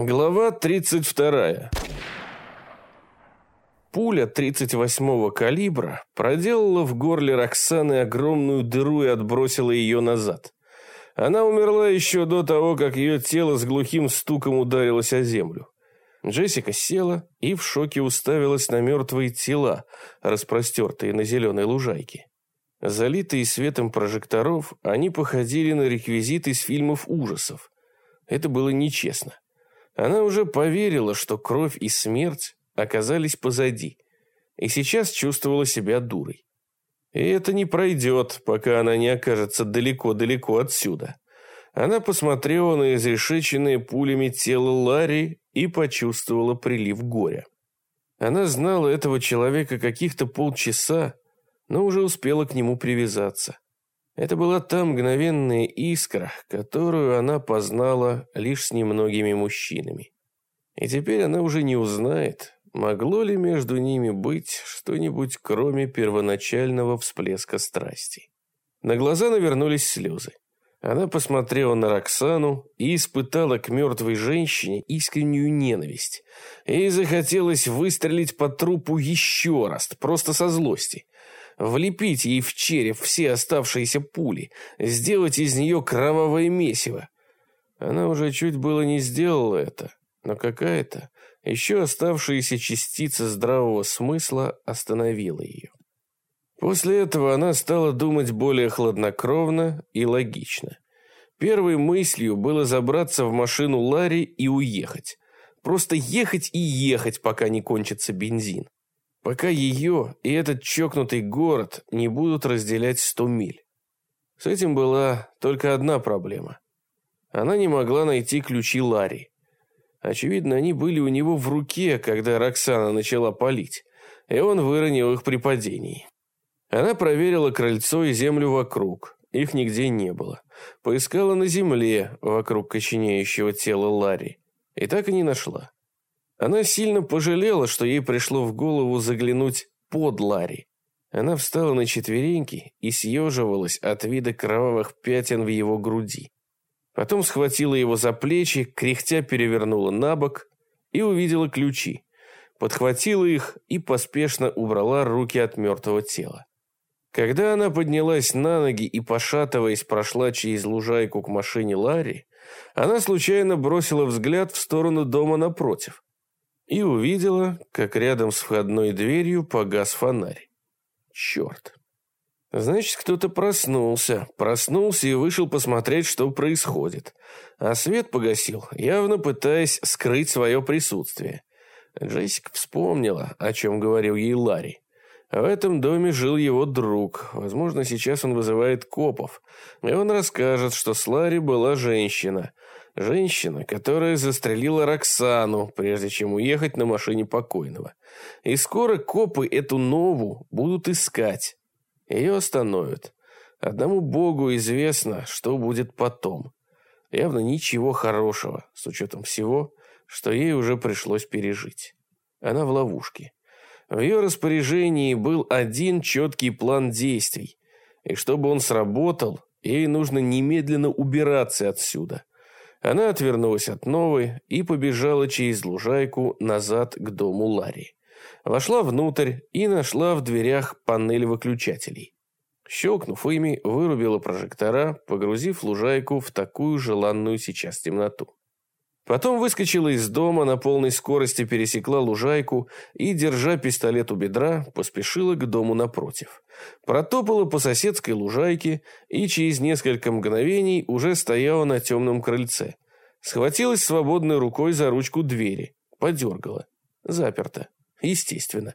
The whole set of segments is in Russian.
Глава 32. Пуля 38-го калибра проделала в горле Роксаны огромную дыру и отбросила ее назад. Она умерла еще до того, как ее тело с глухим стуком ударилось о землю. Джессика села и в шоке уставилась на мертвые тела, распростертые на зеленой лужайке. Залитые светом прожекторов, они походили на реквизит из фильмов ужасов. Это было нечестно. Она уже поверила, что кровь и смерть оказались позади, и сейчас чувствовала себя дурой. И это не пройдет, пока она не окажется далеко-далеко отсюда. Она посмотрела на изрешеченное пулями тело Ларри и почувствовала прилив горя. Она знала этого человека каких-то полчаса, но уже успела к нему привязаться. Это была та мгновенная искра, которую она познала лишь с немногими мужчинами. И теперь она уже не узнает, могло ли между ними быть что-нибудь, кроме первоначального всплеска страсти. На глаза навернулись слезы. Она посмотрела на Роксану и испытала к мертвой женщине искреннюю ненависть. Ей захотелось выстрелить по трупу еще раз, просто со злости влепить ей в череп все оставшиеся пули, сделать из нее кровавое месиво. Она уже чуть было не сделала это, но какая-то еще оставшаяся частица здравого смысла остановила ее. После этого она стала думать более хладнокровно и логично. Первой мыслью было забраться в машину Ларри и уехать. Просто ехать и ехать, пока не кончится бензин пока ее и этот чокнутый город не будут разделять сто миль. С этим была только одна проблема. Она не могла найти ключи Ларри. Очевидно, они были у него в руке, когда Роксана начала палить, и он выронил их при падении. Она проверила крыльцо и землю вокруг. Их нигде не было. Поискала на земле вокруг коченеющего тела Ларри. И так и не нашла. Она сильно пожалела, что ей пришло в голову заглянуть под Ларри. Она встала на четвереньки и съеживалась от вида кровавых пятен в его груди. Потом схватила его за плечи, кряхтя перевернула на бок и увидела ключи. Подхватила их и поспешно убрала руки от мертвого тела. Когда она поднялась на ноги и, пошатываясь, прошла через лужайку к машине Ларри, она случайно бросила взгляд в сторону дома напротив и увидела, как рядом с входной дверью погас фонарь. Черт. Значит, кто-то проснулся, проснулся и вышел посмотреть, что происходит. А свет погасил, явно пытаясь скрыть свое присутствие. Джессика вспомнила, о чем говорил ей Ларри. В этом доме жил его друг. Возможно, сейчас он вызывает копов. И он расскажет, что с Ларри была женщина – Женщина, которая застрелила Роксану, прежде чем уехать на машине покойного. И скоро копы эту нову будут искать. Ее остановят. Одному богу известно, что будет потом. Явно ничего хорошего, с учетом всего, что ей уже пришлось пережить. Она в ловушке. В ее распоряжении был один четкий план действий. И чтобы он сработал, ей нужно немедленно убираться отсюда. Она отвернулась от новой и побежала через лужайку назад к дому Ларри. Вошла внутрь и нашла в дверях панель выключателей. Щелкнув ими, вырубила прожектора, погрузив лужайку в такую желанную сейчас темноту. Потом выскочила из дома, на полной скорости пересекла лужайку и, держа пистолет у бедра, поспешила к дому напротив. Протопала по соседской лужайке и через несколько мгновений уже стояла на темном крыльце. Схватилась свободной рукой за ручку двери. Подергала. Заперто. Естественно.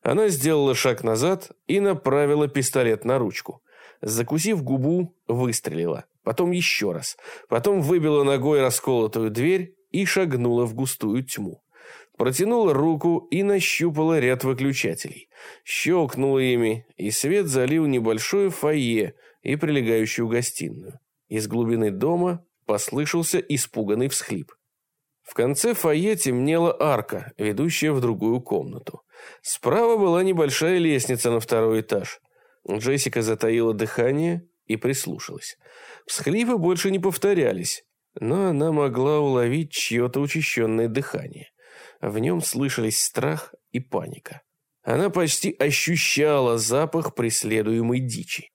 Она сделала шаг назад и направила пистолет на ручку. Закусив губу, выстрелила потом еще раз, потом выбила ногой расколотую дверь и шагнула в густую тьму. Протянула руку и нащупала ряд выключателей. Щелкнула ими, и свет залил небольшое фойе и прилегающую гостиную. Из глубины дома послышался испуганный всхлип. В конце фойе темнела арка, ведущая в другую комнату. Справа была небольшая лестница на второй этаж. Джессика затаила дыхание и прислушалась. Всхлипы больше не повторялись. но она могла уловить чье-то учащенное дыхание. В нем слышались страх и паника. Она почти ощущала запах преследуемой дичи.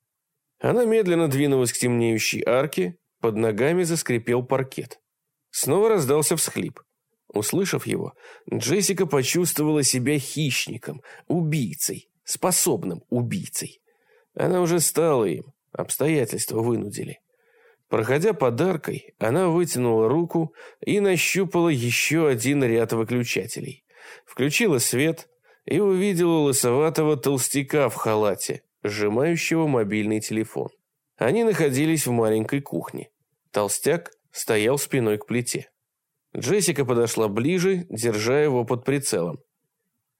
Она медленно двинулась к темнеющей арке, под ногами заскрипел паркет. Снова раздался всхлип. Услышав его, Джессика почувствовала себя хищником, убийцей, способным убийцей. Она уже стала им, обстоятельства вынудили. Проходя подаркой, она вытянула руку и нащупала еще один ряд выключателей. Включила свет и увидела лысоватого толстяка в халате, сжимающего мобильный телефон. Они находились в маленькой кухне. Толстяк стоял спиной к плите. Джессика подошла ближе, держа его под прицелом.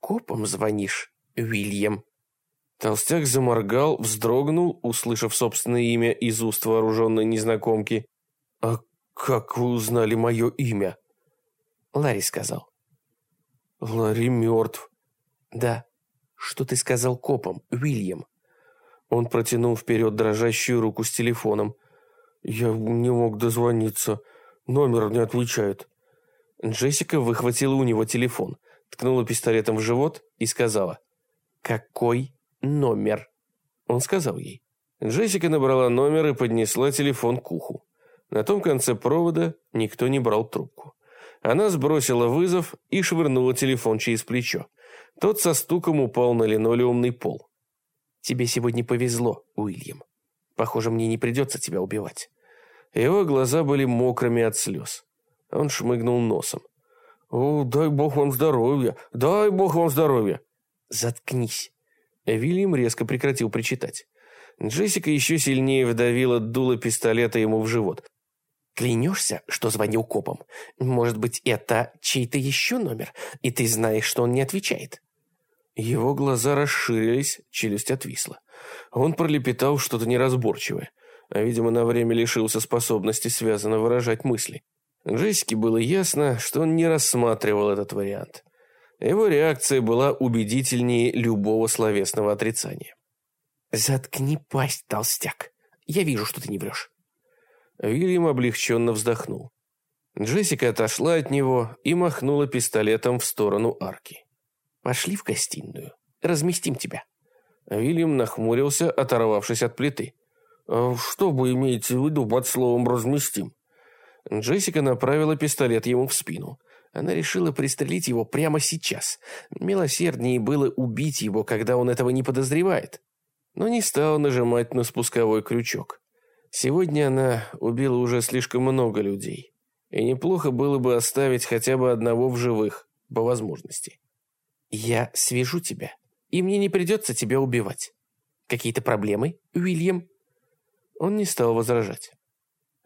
«Копом звонишь, Уильям?» Толстяк заморгал, вздрогнул, услышав собственное имя из уст вооруженной незнакомки. «А как вы узнали мое имя?» Ларри сказал. «Ларри мертв». «Да. Что ты сказал копам, Уильям?» Он протянул вперед дрожащую руку с телефоном. «Я не мог дозвониться. Номер не отвечает». Джессика выхватила у него телефон, ткнула пистолетом в живот и сказала. «Какой номер?» Он сказал ей. Джессика набрала номер и поднесла телефон к уху. На том конце провода никто не брал трубку. Она сбросила вызов и швырнула телефон через плечо. Тот со стуком упал на линолеумный пол. «Тебе сегодня повезло, Уильям. Похоже, мне не придется тебя убивать». Его глаза были мокрыми от слез. Он шмыгнул носом. «О, дай бог вам здоровья! Дай бог вам здоровья!» «Заткнись!» Вильям резко прекратил причитать. Джессика еще сильнее вдавила дуло пистолета ему в живот. «Клянешься, что звонил копам? Может быть, это чей-то еще номер, и ты знаешь, что он не отвечает?» Его глаза расширились, челюсть отвисла. Он пролепетал что-то неразборчивое, а, видимо, на время лишился способности связанно выражать мысли. Джессике было ясно, что он не рассматривал этот вариант. Его реакция была убедительнее любого словесного отрицания. «Заткни пасть, толстяк. Я вижу, что ты не врешь». Вильям облегченно вздохнул. Джессика отошла от него и махнула пистолетом в сторону арки. «Пошли в гостиную. Разместим тебя». Вильям нахмурился, оторвавшись от плиты. «А «Что вы имеете в виду под словом «разместим»?» Джессика направила пистолет ему в спину. Она решила пристрелить его прямо сейчас. Милосерднее было убить его, когда он этого не подозревает. Но не стала нажимать на спусковой крючок. Сегодня она убила уже слишком много людей. И неплохо было бы оставить хотя бы одного в живых, по возможности. «Я свяжу тебя, и мне не придется тебя убивать. Какие-то проблемы, Уильям?» Он не стал возражать.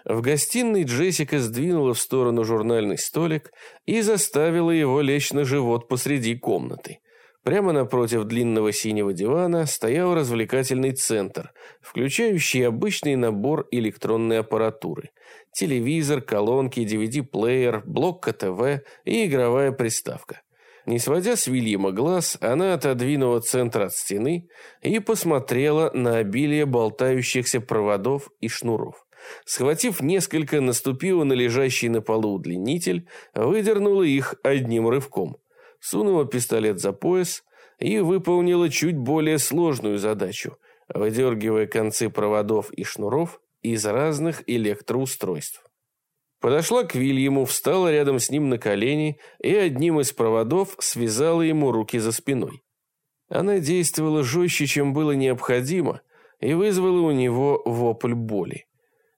В гостиной Джессика сдвинула в сторону журнальный столик и заставила его лечь на живот посреди комнаты. Прямо напротив длинного синего дивана стоял развлекательный центр, включающий обычный набор электронной аппаратуры. Телевизор, колонки, DVD-плеер, блок КТВ и игровая приставка. Не сводя с Вильяма глаз, она отодвинула центр от стены и посмотрела на обилие болтающихся проводов и шнуров. Схватив несколько, наступила на лежащий на полу удлинитель, выдернула их одним рывком. Сунула пистолет за пояс и выполнила чуть более сложную задачу, выдергивая концы проводов и шнуров из разных электроустройств. Подошла к Вильяму, встала рядом с ним на колени и одним из проводов связала ему руки за спиной. Она действовала жестче, чем было необходимо, и вызвала у него вопль боли.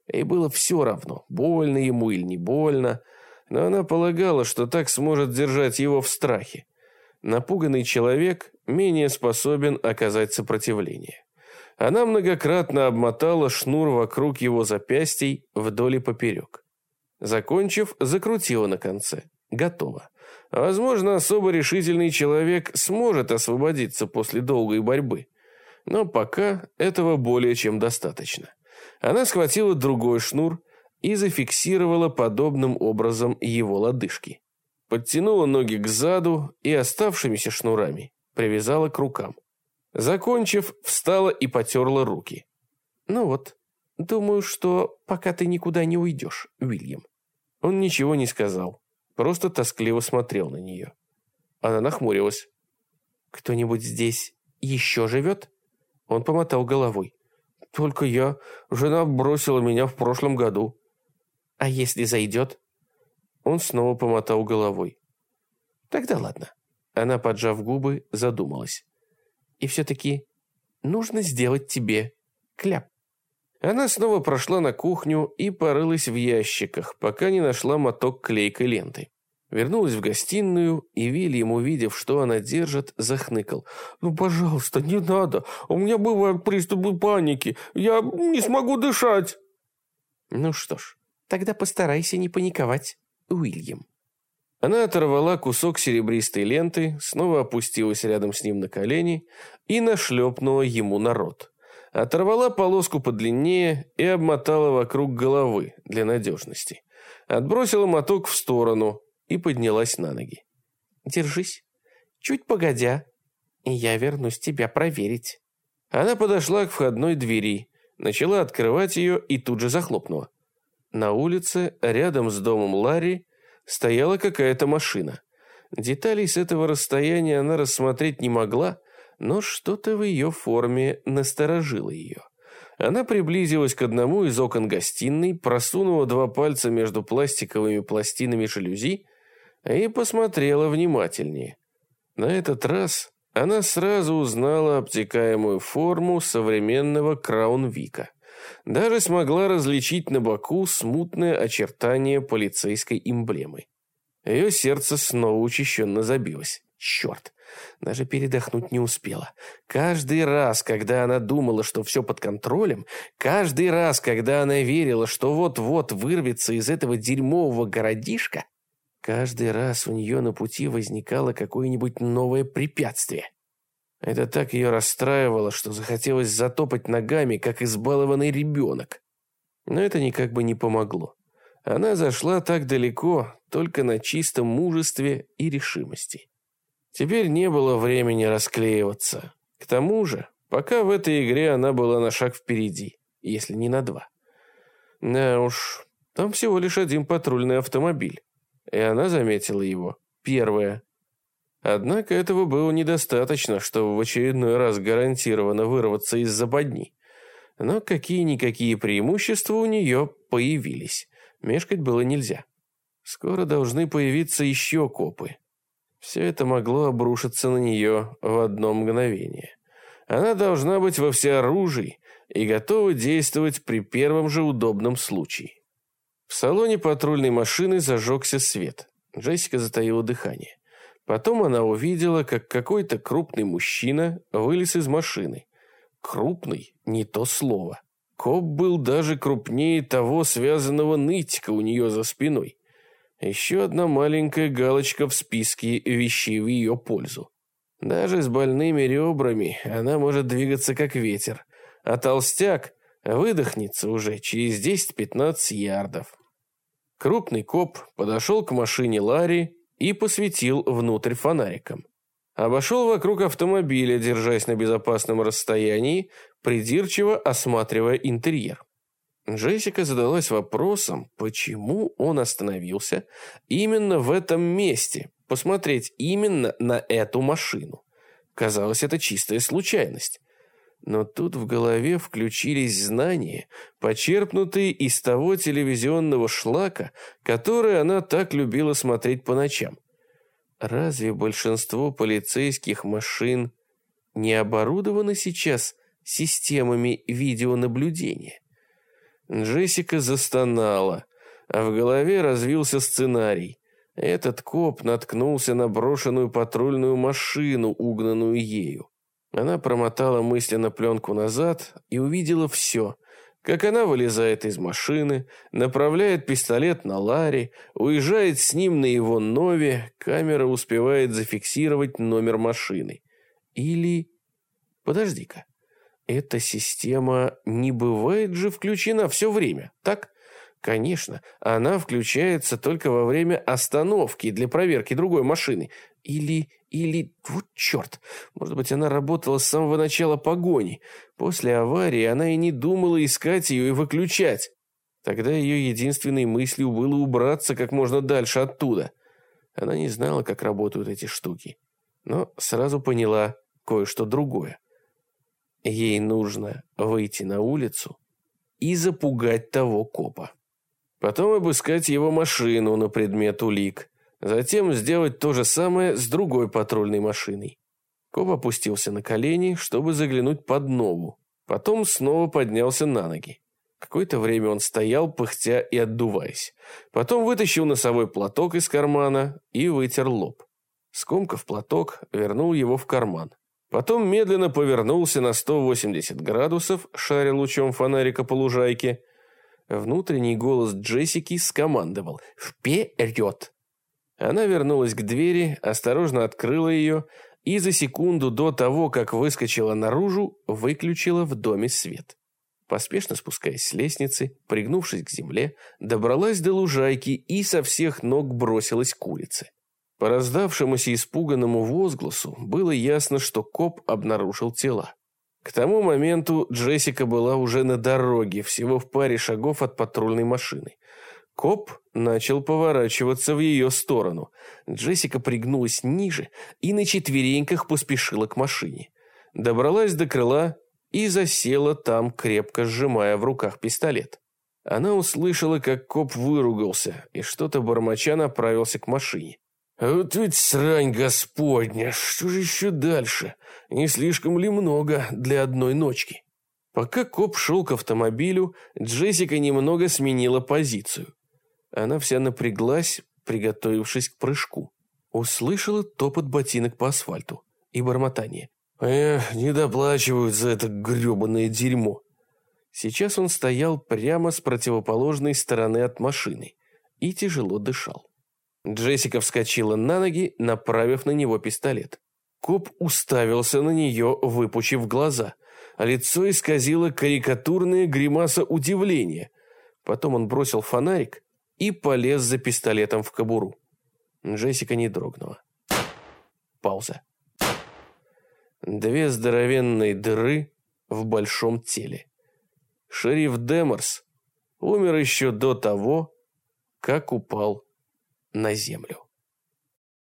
И было все равно, больно ему или не больно, но она полагала, что так сможет держать его в страхе. Напуганный человек менее способен оказать сопротивление. Она многократно обмотала шнур вокруг его запястий вдоль и поперек. Закончив, закрутила на конце. Готово. Возможно, особо решительный человек сможет освободиться после долгой борьбы. Но пока этого более чем достаточно. Она схватила другой шнур и зафиксировала подобным образом его лодыжки. Подтянула ноги к заду и оставшимися шнурами привязала к рукам. Закончив, встала и потерла руки. «Ну вот, думаю, что пока ты никуда не уйдешь, Уильям». Он ничего не сказал, просто тоскливо смотрел на нее. Она нахмурилась. «Кто-нибудь здесь еще живет?» Он помотал головой. «Только я. Жена бросила меня в прошлом году». «А если зайдет?» Он снова помотал головой. «Тогда ладно». Она, поджав губы, задумалась. «И все-таки нужно сделать тебе кляп». Она снова прошла на кухню и порылась в ящиках, пока не нашла моток клейкой ленты. Вернулась в гостиную, и Вильям, увидев, что она держит, захныкал. «Ну, пожалуйста, не надо. У меня бывают приступы паники. Я не смогу дышать». «Ну что ж, тогда постарайся не паниковать, Уильям». Она оторвала кусок серебристой ленты, снова опустилась рядом с ним на колени и нашлепнула ему на рот. Оторвала полоску подлиннее и обмотала вокруг головы для надежности. Отбросила моток в сторону и поднялась на ноги. «Держись. Чуть погодя, и я вернусь тебя проверить». Она подошла к входной двери, начала открывать ее и тут же захлопнула. На улице, рядом с домом Ларри, стояла какая-то машина. Деталей с этого расстояния она рассмотреть не могла, но что-то в ее форме насторожило ее. Она приблизилась к одному из окон гостиной, просунула два пальца между пластиковыми пластинами жалюзи и посмотрела внимательнее. На этот раз она сразу узнала обтекаемую форму современного Краунвика. Даже смогла различить на боку смутное очертание полицейской эмблемы. Ее сердце снова учащенно забилось. Черт, даже передохнуть не успела. Каждый раз, когда она думала, что все под контролем, каждый раз, когда она верила, что вот-вот вырвется из этого дерьмового городишка, каждый раз у нее на пути возникало какое-нибудь новое препятствие. Это так ее расстраивало, что захотелось затопать ногами, как избалованный ребенок. Но это никак бы не помогло. Она зашла так далеко только на чистом мужестве и решимости. Теперь не было времени расклеиваться. К тому же, пока в этой игре она была на шаг впереди, если не на два. Да уж, там всего лишь один патрульный автомобиль. И она заметила его. Первая. Однако этого было недостаточно, чтобы в очередной раз гарантированно вырваться из западни. Но какие-никакие преимущества у нее появились. Мешкать было нельзя. Скоро должны появиться еще копы. Все это могло обрушиться на нее в одно мгновение. Она должна быть во всеоружии и готова действовать при первом же удобном случае. В салоне патрульной машины зажегся свет. Джессика затаила дыхание. Потом она увидела, как какой-то крупный мужчина вылез из машины. Крупный – не то слово. Коп был даже крупнее того связанного нытика у нее за спиной. Еще одна маленькая галочка в списке вещей в ее пользу. Даже с больными ребрами она может двигаться как ветер, а толстяк выдохнется уже через 10-15 ярдов. Крупный коп подошел к машине Ларри и посветил внутрь фонариком. Обошел вокруг автомобиля, держась на безопасном расстоянии, придирчиво осматривая интерьер. Джессика задалась вопросом, почему он остановился именно в этом месте, посмотреть именно на эту машину. Казалось, это чистая случайность. Но тут в голове включились знания, почерпнутые из того телевизионного шлака, который она так любила смотреть по ночам. Разве большинство полицейских машин не оборудованы сейчас системами видеонаблюдения? Джессика застонала, а в голове развился сценарий. Этот коп наткнулся на брошенную патрульную машину, угнанную ею. Она промотала мысленно пленку назад и увидела все. Как она вылезает из машины, направляет пистолет на Ларри, уезжает с ним на его нове, камера успевает зафиксировать номер машины. Или... Подожди-ка. Эта система не бывает же включена все время, так? Конечно, она включается только во время остановки для проверки другой машины. Или, или, вот черт, может быть, она работала с самого начала погони. После аварии она и не думала искать ее и выключать. Тогда ее единственной мыслью было убраться как можно дальше оттуда. Она не знала, как работают эти штуки, но сразу поняла кое-что другое. Ей нужно выйти на улицу и запугать того копа. Потом обыскать его машину на предмет улик. Затем сделать то же самое с другой патрульной машиной. Коп опустился на колени, чтобы заглянуть под нову. Потом снова поднялся на ноги. Какое-то время он стоял, пыхтя и отдуваясь. Потом вытащил носовой платок из кармана и вытер лоб. Скомкав платок, вернул его в карман. Потом медленно повернулся на 180 градусов, шаря лучом фонарика по лужайке. Внутренний голос Джессики скомандовал «Вперед!». Она вернулась к двери, осторожно открыла ее и за секунду до того, как выскочила наружу, выключила в доме свет. Поспешно спускаясь с лестницы, пригнувшись к земле, добралась до лужайки и со всех ног бросилась к улице. По раздавшемуся испуганному возгласу было ясно, что коп обнаружил тела. К тому моменту Джессика была уже на дороге, всего в паре шагов от патрульной машины. Коп начал поворачиваться в ее сторону. Джессика пригнулась ниже и на четвереньках поспешила к машине. Добралась до крыла и засела там, крепко сжимая в руках пистолет. Она услышала, как коп выругался, и что-то бормоча направился к машине. «А вот ведь срань господня, что же еще дальше? Не слишком ли много для одной ночки?» Пока коп шел к автомобилю, Джессика немного сменила позицию. Она вся напряглась, приготовившись к прыжку. Услышала топот ботинок по асфальту и бормотание. «Эх, не доплачивают за это гребаное дерьмо». Сейчас он стоял прямо с противоположной стороны от машины и тяжело дышал. Джессика вскочила на ноги, направив на него пистолет. Коп уставился на нее, выпучив глаза. А лицо исказило карикатурная гримаса удивления. Потом он бросил фонарик и полез за пистолетом в кобуру. Джессика не дрогнула. Пауза. Две здоровенные дыры в большом теле. Шериф Деморс умер еще до того, как упал на землю.